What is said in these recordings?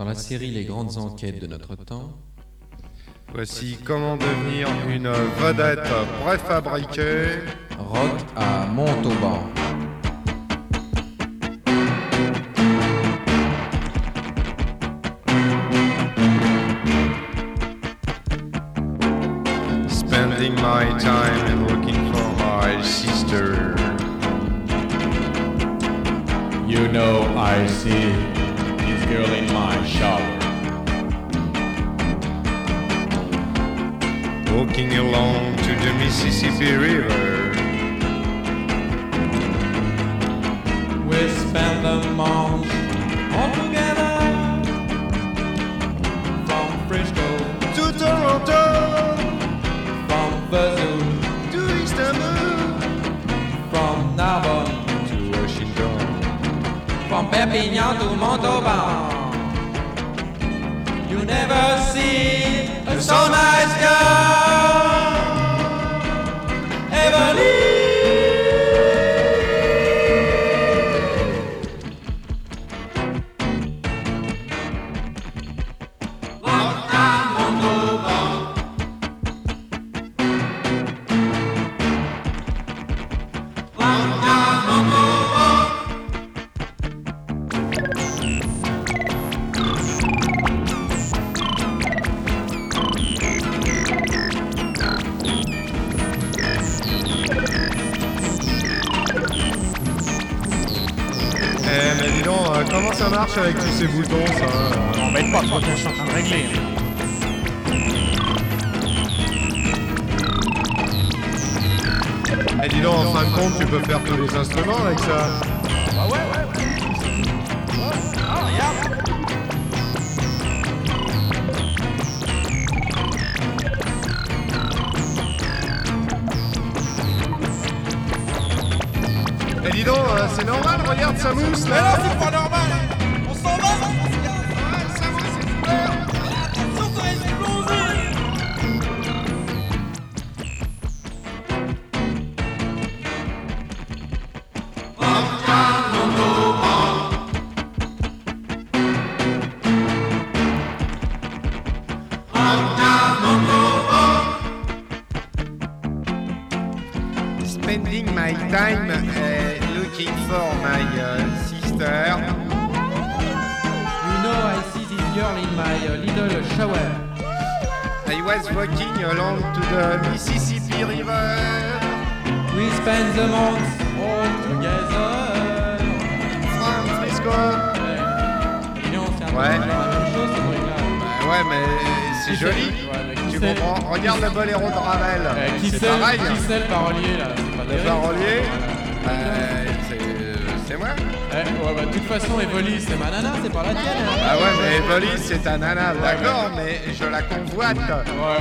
Dans la série Les grandes enquêtes de notre temps, Voici comment devenir une vedette préfabriquée. Rock à Montauban. Spending my time and looking for my sister. You know I see girl in my shower. Walking along to the Mississippi River. We spend the month Perpignan to Montauban. You never see a so nice euh, comment ça marche avec tous ces boutons, ça M'embête pas, trop, je suis en train de régler. Eh, dis donc, en fin de compte, tu peux faire tous les instruments avec ça. Bah ouais, ouais. Ah, regarde. Euh, c'est normal, regarde, ça mousse, là Spending my time uh, looking for my uh, sister. You know I see this girl in my uh, little shower. I was walking along to the Mississippi River. We spend the month all together. Ouais, mais c'est joli. Ouais, mais qui Tu comprends Regarde le boléro de Ravel. Euh, qui c'est pareil. qui c'est le parolier là pas Le parolier, euh, c'est- moi. Eh, ouais, bah, de toute façon, Evoli, c'est ma nana, c'est pas la tienne. hein. Ah ouais, mais Evoli, c'est ta nana, d'accord, mais je la convoite. Ouais,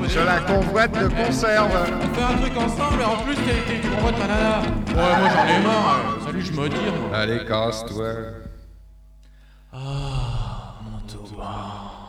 peu Je la convoite de conserve. On fait un truc ensemble et en plus, tu m'envoies ta nana. Ouais, moi j'en ai marre. Salut, je me tire. moi. Allez, casse-toi. Ah, Montauban.